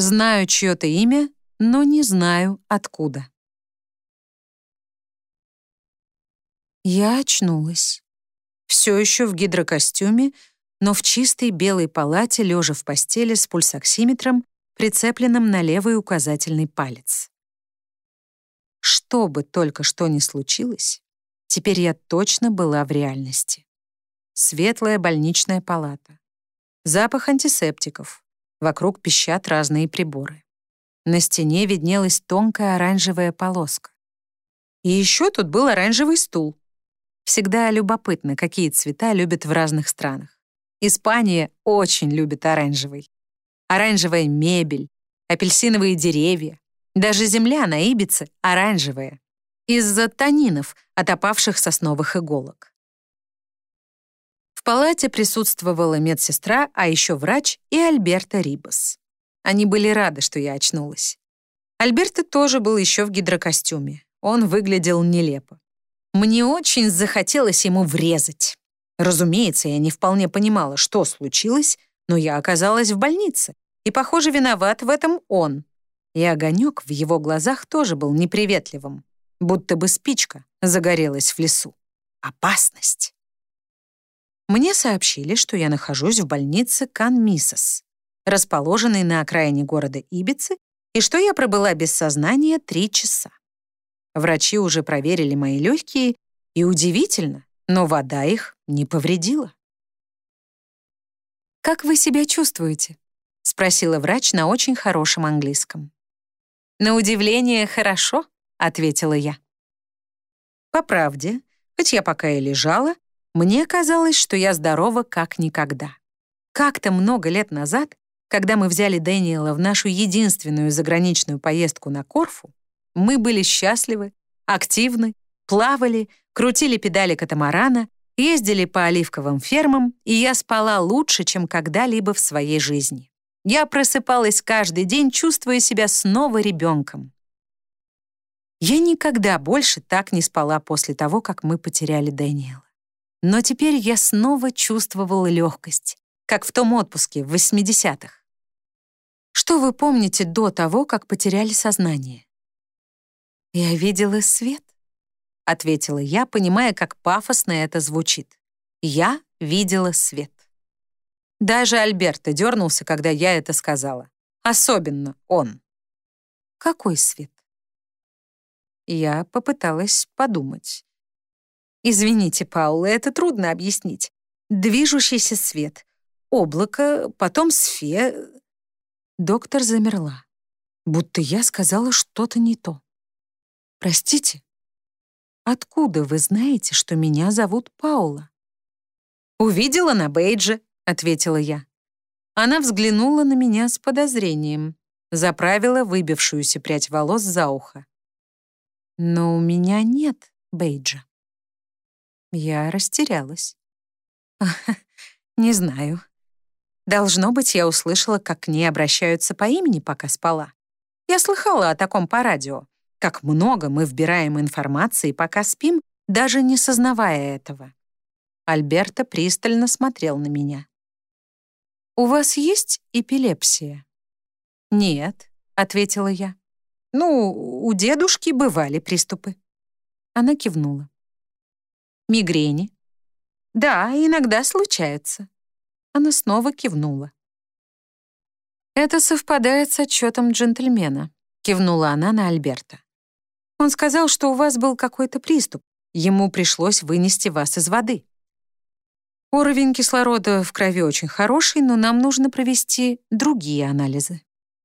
Знаю чье-то имя, но не знаю откуда. Я очнулась. Все еще в гидрокостюме, но в чистой белой палате, лежа в постели с пульсоксиметром, прицепленным на левый указательный палец. Что бы только что ни случилось, теперь я точно была в реальности. Светлая больничная палата. Запах антисептиков. Вокруг пищат разные приборы. На стене виднелась тонкая оранжевая полоска. И еще тут был оранжевый стул. Всегда любопытно, какие цвета любят в разных странах. Испания очень любит оранжевый. Оранжевая мебель, апельсиновые деревья, даже земля на Ибице оранжевая. Из-за танинов, отопавших сосновых иголок. Палате присутствовала медсестра, а еще врач и Альберто Рибас. Они были рады, что я очнулась. Альберто тоже был еще в гидрокостюме. Он выглядел нелепо. Мне очень захотелось ему врезать. Разумеется, я не вполне понимала, что случилось, но я оказалась в больнице, и, похоже, виноват в этом он. И огонек в его глазах тоже был неприветливым, будто бы спичка загорелась в лесу. Опасность. Мне сообщили, что я нахожусь в больнице Кан-Мисос, расположенной на окраине города Ибицы, и что я пробыла без сознания три часа. Врачи уже проверили мои легкие, и удивительно, но вода их не повредила. «Как вы себя чувствуете?» — спросила врач на очень хорошем английском. «На удивление, хорошо», — ответила я. По правде, хоть я пока и лежала, мне казалось, что я здорова как никогда. Как-то много лет назад, когда мы взяли Дэниела в нашу единственную заграничную поездку на Корфу, мы были счастливы, активны, плавали, крутили педали катамарана, ездили по оливковым фермам, и я спала лучше, чем когда-либо в своей жизни. Я просыпалась каждый день, чувствуя себя снова ребенком. Я никогда больше так не спала после того, как мы потеряли Дэниела. Но теперь я снова чувствовала легкость, как в том отпуске в 80-х. Что вы помните до того, как потеряли сознание? «Я видела свет», — ответила я, понимая, как пафосно это звучит. «Я видела свет». Даже Альберто дернулся, когда я это сказала. Особенно он. «Какой свет?» Я попыталась подумать. «Извините, Паула, это трудно объяснить. Движущийся свет, облако, потом сфе...» Доктор замерла, будто я сказала что-то не то. «Простите, откуда вы знаете, что меня зовут Паула?» «Увидела на бейдже», — ответила я. Она взглянула на меня с подозрением, заправила выбившуюся прядь волос за ухо. «Но у меня нет бейджа». Я растерялась. «Не знаю. Должно быть, я услышала, как к ней обращаются по имени, пока спала. Я слыхала о таком по радио. Как много мы вбираем информации, пока спим, даже не сознавая этого. Альберто пристально смотрел на меня. «У вас есть эпилепсия?» «Нет», — ответила я. «Ну, у дедушки бывали приступы». Она кивнула. «Мигрени?» «Да, иногда случается». Она снова кивнула. «Это совпадает с отчетом джентльмена», — кивнула она на Альберта. Он сказал, что у вас был какой-то приступ. Ему пришлось вынести вас из воды. Уровень кислорода в крови очень хороший, но нам нужно провести другие анализы.